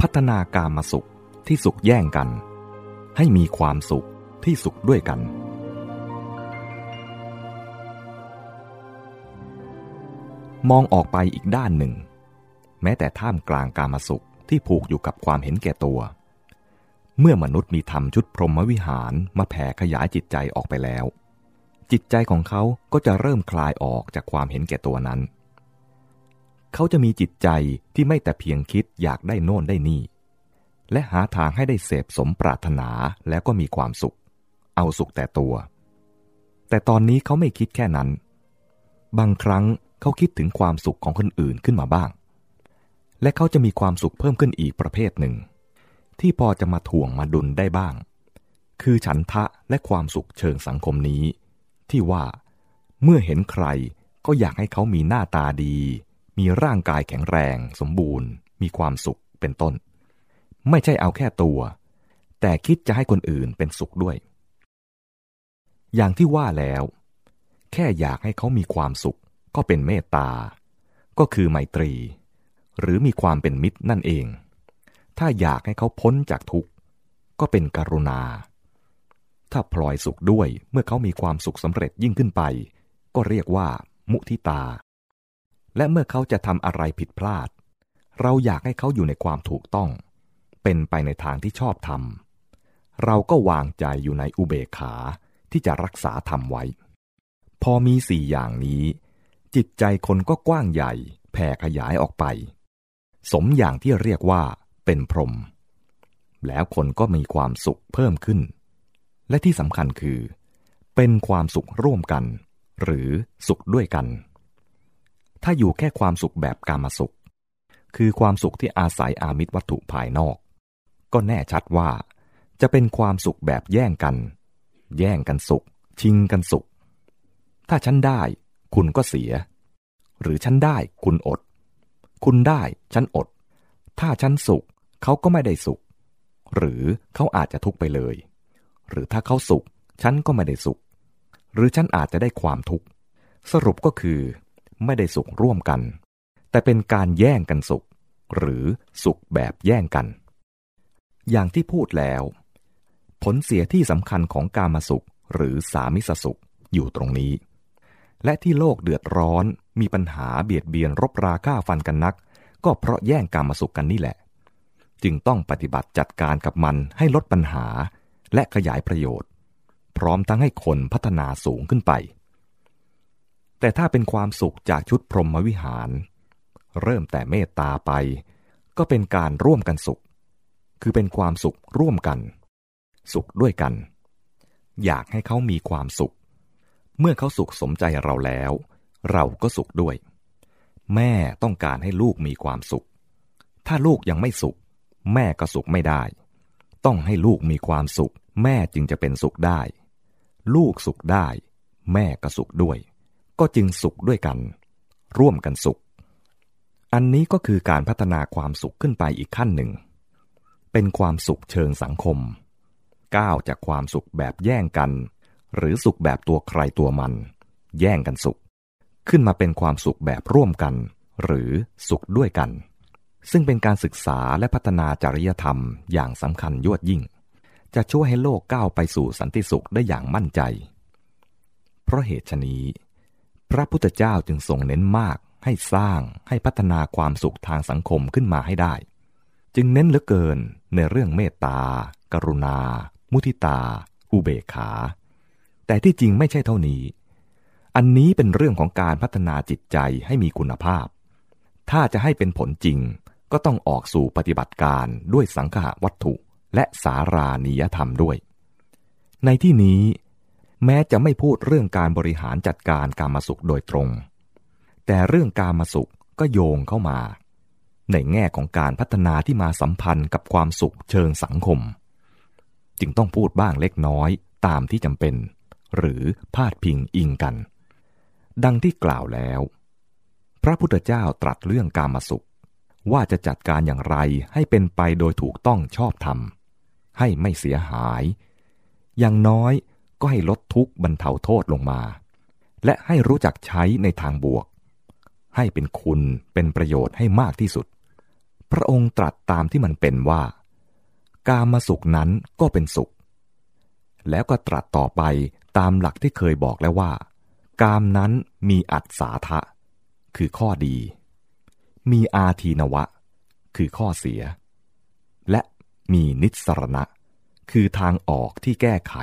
พัฒนาการมาสุขที่สุขแย่งกัน ให้มีความสุขที่สุขด้วยกัน มองออกไปอีกด้านหนึ่ง แม้แต่ท่ามกลางการมาสุขที่ผูกอยู่กับความเห็นแก่ตัว เมื่อมนุษย์มีธรรมชุดพรหมวิหารมาแผ่ขยายจิตใจออกไปแล้ว จิตใจของเขาก็จะเริ่มคลายออกจากความเห็นแก่ตัวนั้น เขาจะมีจิตใจที่ไม่แต่เพียงคิดอยากได้โน่นได้นี่ และหาทางให้ได้เสพสมปรารถนาแล้วก็มีความสุข เอาสุขแต่ตัว แต่ตอนนี้เขาไม่คิดแค่นั้น บางครั้งเขาคิดถึงความสุขของคนอื่นขึ้นมาบ้าง และเขาจะมีความสุขเพิ่มขึ้นอีกประเภทหนึ่ง ที่พอจะมาถ่วงมาดุลได้บ้าง คือฉันทะและความสุขเชิงสังคมนี้ ที่ว่าเมื่อเห็นใครก็อยากให้เขามีหน้าตาดี มีร่างกายแข็งแรง สมบูรณ์ มีความสุขเป็นต้น ไม่ใช่เอาแค่ตัว แต่คิดจะให้คนอื่นเป็นสุขด้วย อย่างที่ว่าแล้ว แค่อยากให้เขามีความสุขก็เป็นเมตตา ก็คือไมตรี หรือมีความเป็นมิตรนั่นเอง ถ้าอยากให้เขาพ้นจากทุกข์ ก็เป็นกรุณา ถ้าพลอยสุขด้วยเมื่อเขามีความสุขสำเร็จยิ่งขึ้นไป ก็เรียกว่า มุทิตา และเมื่อเขาจะทำอะไรผิดพลาด เราอยากให้เขาอยู่ในความถูกต้อง เป็นไปในทางที่ชอบทำเราก็วางใจอยู่ในอุเบกขาที่จะรักษาธรรมไว้ พอมีสี่อย่างนี้ จิตใจคนก็กว้างใหญ่แผ่ขยายออกไป สมอย่างที่เรียกว่าเป็นพรหมแล้วคนก็มีความสุขเพิ่มขึ้น และที่สำคัญคือ เป็นความสุขร่วมกัน หรือสุขด้วยกัน ถ้าอยู่แค่ความสุขแบบกามสุข คือความสุขที่อาศัยอามิตรวัตถุภายนอก ก็แน่ชัดว่า จะเป็นความสุขแบบแย่งกัน แย่งกันสุข ชิงกันสุข ถ้าฉันได้คุณก็เสีย หรือฉันได้คุณอด คุณได้ฉันอด ถ้าฉันสุขเขาก็ไม่ได้สุข หรือเขาอาจจะทุกข์ไปเลย หรือถ้าเขาสุขฉันก็ไม่ได้สุข หรือฉันอาจจะได้ความทุกข์สรุปก็คือ ไม่ได้สุขร่วมกัน แต่เป็นการแย่งกันสุข หรือสุขแบบแย่งกัน อย่างที่พูดแล้ว ผลเสียที่สำคัญของกามาสุขหรือสามิสสุขอยู่ตรงนี้ และที่โลกเดือดร้อนมีปัญหาเบียดเบียนรบราฆ่าฟันกันนัก ก็เพราะแย่งกามาสุขกันนี่แหละ จึงต้องปฏิบัติจัดการกับมันให้ลดปัญหาและขยายประโยชน์ พร้อมทั้งให้คนพัฒนาสูงขึ้นไป แต่ถ้าเป็นความสุขจากชุดพรหมวิหาร เริ่มแต่เมตตาไป ก็เป็นการร่วมกันสุข คือเป็นความสุขร่วมกัน สุขด้วยกัน อยากให้เขามีความสุข เมื่อเขาสุขสมใจเราแล้ว เราก็สุขด้วย แม่ต้องการให้ลูกมีความสุข ถ้าลูกยังไม่สุข แม่ก็สุขไม่ได้ ต้องให้ลูกมีความสุข แม่จึงจะเป็นสุขได้ ลูกสุขได้ แม่ก็สุขด้วย ก็จึงสุขด้วยกัน ร่วมกันสุข อันนี้ก็คือการพัฒนาความสุขขึ้นไปอีกขั้นหนึ่ง เป็นความสุขเชิงสังคม ก้าวจากความสุขแบบแย่งกัน หรือสุขแบบตัวใครตัวมัน แย่งกันสุข ขึ้นมาเป็นความสุขแบบร่วมกัน หรือสุขด้วยกัน ซึ่งเป็นการศึกษาและพัฒนาจริยธรรมอย่างสำคัญยวดยิ่ง จะช่วยให้โลกก้าวไปสู่สันติสุขได้อย่างมั่นใจ เพราะเหตุชนี้ พระพุทธเจ้าจึงทรงเน้นมากให้สร้างให้พัฒนาความสุขทางสังคมขึ้นมาให้ได้ จึงเน้นเหลือเกินในเรื่องเมตตา กรุณา มุทิตา อุเบกขา แต่ที่จริงไม่ใช่เท่านี้ อันนี้เป็นเรื่องของการพัฒนาจิตใจให้มีคุณภาพ ถ้าจะให้เป็นผลจริงก็ต้องออกสู่ปฏิบัติการด้วยสังฆะวัตถุและสารานิยธรรมด้วย ในที่นี้ แม้จะไม่พูดเรื่องการบริหารจัดการการมาสุขโดยตรง แต่เรื่องการมาสุขก็โยงเข้ามา ในแง่ของการพัฒนาที่มาสัมพันธ์กับความสุขเชิงสังคม จึงต้องพูดบ้างเล็กน้อยตามที่จำเป็น หรือพาดพิงอิงกัน ดังที่กล่าวแล้ว พระพุทธเจ้าตรัสเรื่องการมาสุข ว่าจะจัดการอย่างไรให้เป็นไปโดยถูกต้องชอบธรรมให้ไม่เสียหาย อย่างน้อย ก็ให้ลดทุกข์บรรเทาโทษลงมา และให้รู้จักใช้ในทางบวก ให้เป็นคุณเป็นประโยชน์ให้มากที่สุด พระองค์ตรัสตามที่มันเป็นว่า กามาสุขนั้นก็เป็นสุข แล้วก็ตรัสต่อไปตามหลักที่เคยบอกแล้วว่า กามนั้นมีอัศาทะ คือข้อดี มีอาทีนวะ คือข้อเสีย และมีนิสรณะ คือทางออกที่แก้ไข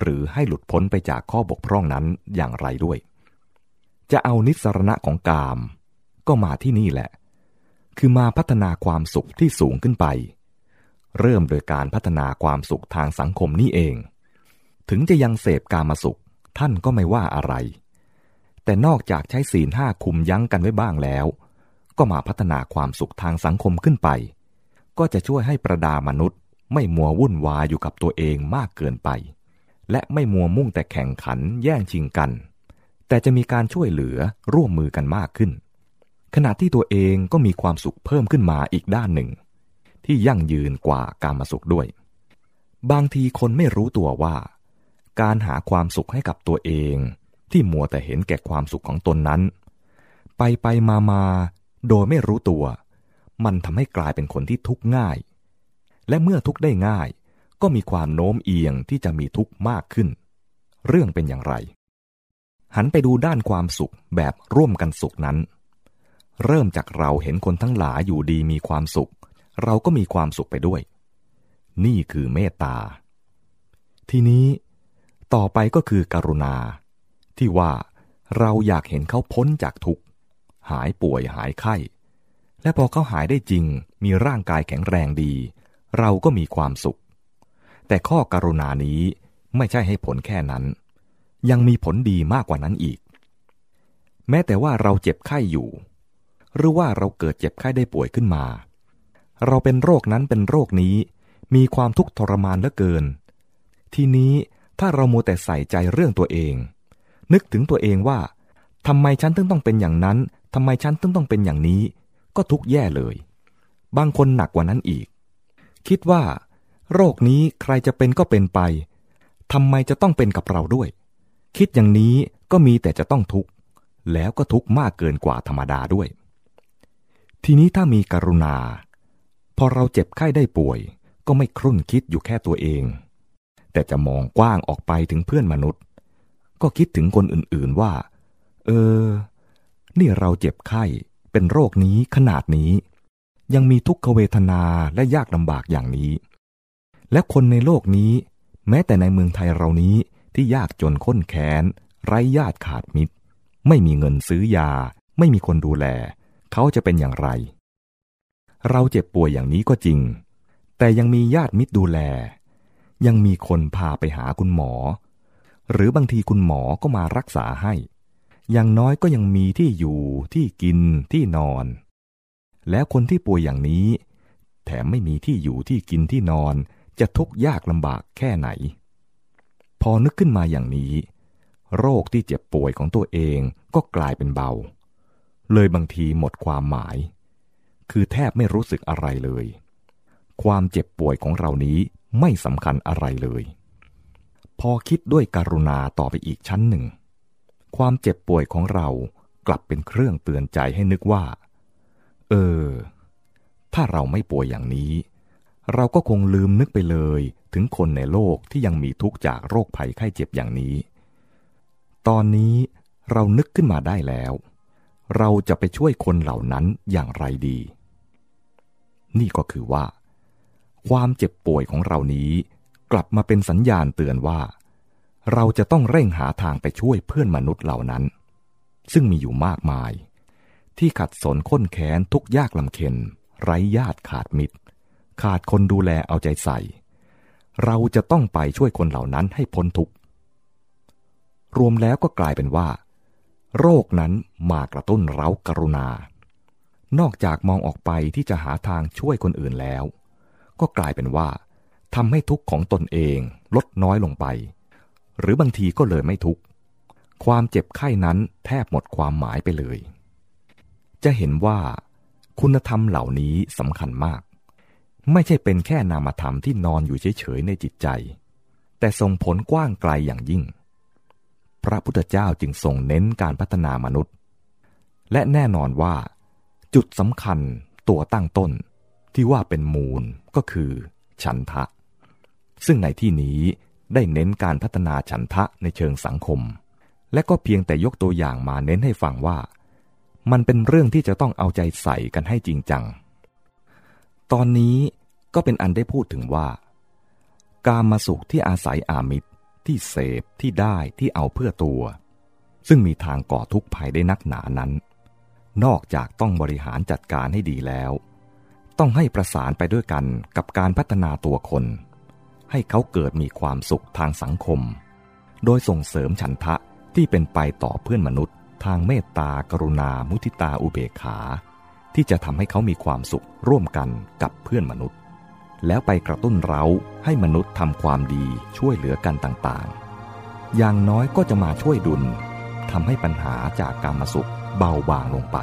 หรือให้หลุดพ้นไปจากข้อบกพร่องนั้นอย่างไรด้วย จะเอานิสรณะของกาม ก็มาที่นี่แหละ คือมาพัฒนาความสุขที่สูงขึ้นไป เริ่มโดยการพัฒนาความสุขทางสังคมนี่เอง ถึงจะยังเสพกามาสุขท่านก็ไม่ว่าอะไร แต่นอกจากใช้ศีลห้าคุมยั้งกันไว้บ้างแล้ว ก็มาพัฒนาความสุขทางสังคมขึ้นไป ก็จะช่วยให้ประดามนุษย์ไม่มัววุ่นวายอยู่กับตัวเองมากเกินไป และไม่มัวมุ่งแต่แข่งขันแย่งชิงกัน แต่จะมีการช่วยเหลือร่วมมือกันมากขึ้น ขณะที่ตัวเองก็มีความสุขเพิ่มขึ้นมาอีกด้านหนึ่ง ที่ยั่งยืนกว่าการมาสุขด้วย บางทีคนไม่รู้ตัวว่า การหาความสุขให้กับตัวเองที่มัวแต่เห็นแก่ความสุขของตนนั้น ไปไปมามาโดยไม่รู้ตัว มันทำให้กลายเป็นคนที่ทุกข์ง่าย และเมื่อทุกข์ได้ง่าย ก็มีความโน้มเอียงที่จะมีทุกข์มากขึ้น เรื่องเป็นอย่างไร หันไปดูด้านความสุขแบบร่วมกันสุขนั้น เริ่มจากเราเห็นคนทั้งหลายอยู่ดีมีความสุข เราก็มีความสุขไปด้วย นี่คือเมตตา ทีนี้ต่อไปก็คือกรุณา ที่ว่าเราอยากเห็นเขาพ้นจากทุกข์หายป่วยหายไข้ และพอเขาหายได้จริงมีร่างกายแข็งแรงดี เราก็มีความสุข แต่ข้อการุณานี้ไม่ใช่ให้ผลแค่นั้น ยังมีผลดีมากกว่านั้นอีก แม้แต่ว่าเราเจ็บไข้อยู่ หรือว่าเราเกิดเจ็บไข้ได้ป่วยขึ้นมา เราเป็นโรคนั้นเป็นโรคนี้ มีความทุกข์ทรมานเหลือเกิน ทีนี้ถ้าเราโมแต่ใส่ใจเรื่องตัวเอง นึกถึงตัวเองว่าทำไมฉันถึงต้องเป็นอย่างนั้นทำไมฉันถึงต้องเป็นอย่างนี้ ก็ทุกแย่เลย บางคนหนักกว่านั้นอีก คิดว่า โรคนี้ใครจะเป็นก็เป็นไปทำไมจะต้องเป็นกับเราด้วย คิดอย่างนี้ก็มีแต่จะต้องทุกข์ แล้วก็ทุกข์มากเกินกว่าธรรมดาด้วย ทีนี้ถ้ามีกรุณา พอเราเจ็บไข้ได้ป่วย ก็ไม่ครุ่นคิดอยู่แค่ตัวเอง แต่จะมองกว้างออกไปถึงเพื่อนมนุษย์ ก็คิดถึงคนอื่นๆว่า เออ นี่เราเจ็บไข้เป็นโรคนี้ขนาดนี้ ยังมีทุกขเวทนาและยากลำบากอย่างนี้ และคนในโลกนี้ แม้แต่ในเมืองไทยเรานี้ที่ยากจนข้นแค้นไร้ญาติขาดมิตร ไม่มีเงินซื้อยา ไม่มีคนดูแล เขาจะเป็นอย่างไร เราเจ็บป่วยอย่างนี้ก็จริง แต่ยังมีญาติมิตรดูแล ยังมีคนพาไปหาคุณหมอ หรือบางทีคุณหมอก็มารักษาให้ อย่างน้อยก็ยังมีที่อยู่ที่กินที่นอน แล้วคนที่ป่วยอย่างนี้ แถมไม่มีที่อยู่ที่กินที่นอน จะทุกข์ยากลำบากแค่ไหน พอนึกขึ้นมาอย่างนี้ โรคที่เจ็บป่วยของตัวเองก็กลายเป็นเบา เลยบางทีหมดความหมาย คือแทบไม่รู้สึกอะไรเลย ความเจ็บป่วยของเรานี้ไม่สำคัญอะไรเลย พอคิดด้วยการุณาต่อไปอีกชั้นหนึ่ง ความเจ็บป่วยของเรากลับเป็นเครื่องเตือนใจให้นึกว่า เออ ถ้าเราไม่ป่วยอย่างนี้ เราก็คงลืมนึกไปเลยถึงคนในโลกที่ยังมีทุกข์จากโรคภัยไข้เจ็บอย่างนี้ ตอนนี้เรานึกขึ้นมาได้แล้ว เราจะไปช่วยคนเหล่านั้นอย่างไรดี นี่ก็คือว่า ความเจ็บป่วยของเรานี้กลับมาเป็นสัญญาณเตือนว่า เราจะต้องเร่งหาทางไปช่วยเพื่อนมนุษย์เหล่านั้น ซึ่งมีอยู่มากมาย ที่ขัดสนข้นแค้นทุกยากลำเค็นไร้ญาติขาดมิตร ขาดคนดูแลเอาใจใส่ เราจะต้องไปช่วยคนเหล่านั้นให้พ้นทุกข์รวมแล้วก็กลายเป็นว่า โรคนั้นมากระตุ้นเรากรุณา นอกจากมองออกไปที่จะหาทางช่วยคนอื่นแล้ว ก็กลายเป็นว่าทำให้ทุกข์ของตนเองลดน้อยลงไป หรือบางทีก็เลยไม่ทุกข์ ความเจ็บไข้นั้นแทบหมดความหมายไปเลย จะเห็นว่าคุณธรรมเหล่านี้สำคัญมาก ไม่ใช่เป็นแค่นามธรรมที่นอนอยู่เฉยๆในจิตใจ แต่ส่งผลกว้างไกลอย่างยิ่ง พระพุทธเจ้าจึงทรงเน้นการพัฒนามนุษย์ และแน่นอนว่า จุดสำคัญตัวตั้งต้นที่ว่าเป็นมูลก็คือ ฉันทะ ซึ่งในที่นี้ได้เน้นการพัฒนาฉันทะในเชิงสังคม และก็เพียงแต่ยกตัวอย่างมาเน้นให้ฟังว่า มันเป็นเรื่องที่จะต้องเอาใจใส่กันให้จริงจัง ตอนนี้ก็เป็นอันได้พูดถึงว่า การมาสุขที่อาศัยอามิตรที่เสพที่ได้ที่เอาเพื่อตัว ซึ่งมีทางก่อทุกข์ภัยได้นักหนานั้น นอกจากต้องบริหารจัดการให้ดีแล้ว ต้องให้ประสานไปด้วยกันกับการพัฒนาตัวคน ให้เขาเกิดมีความสุขทางสังคม โดยส่งเสริมฉันทะที่เป็นไปต่อเพื่อนมนุษย์ ทางเมตตากรุณามุทิตาอุเบกขา ที่จะทำให้เขามีความสุขร่วมกันกับเพื่อนมนุษย์ แล้วไปกระตุ้นเราให้มนุษย์ทำความดีช่วยเหลือกันต่างๆ อย่างน้อยก็จะมาช่วยดุลทำให้ปัญหาจากการมาสุขเบาบางลงไป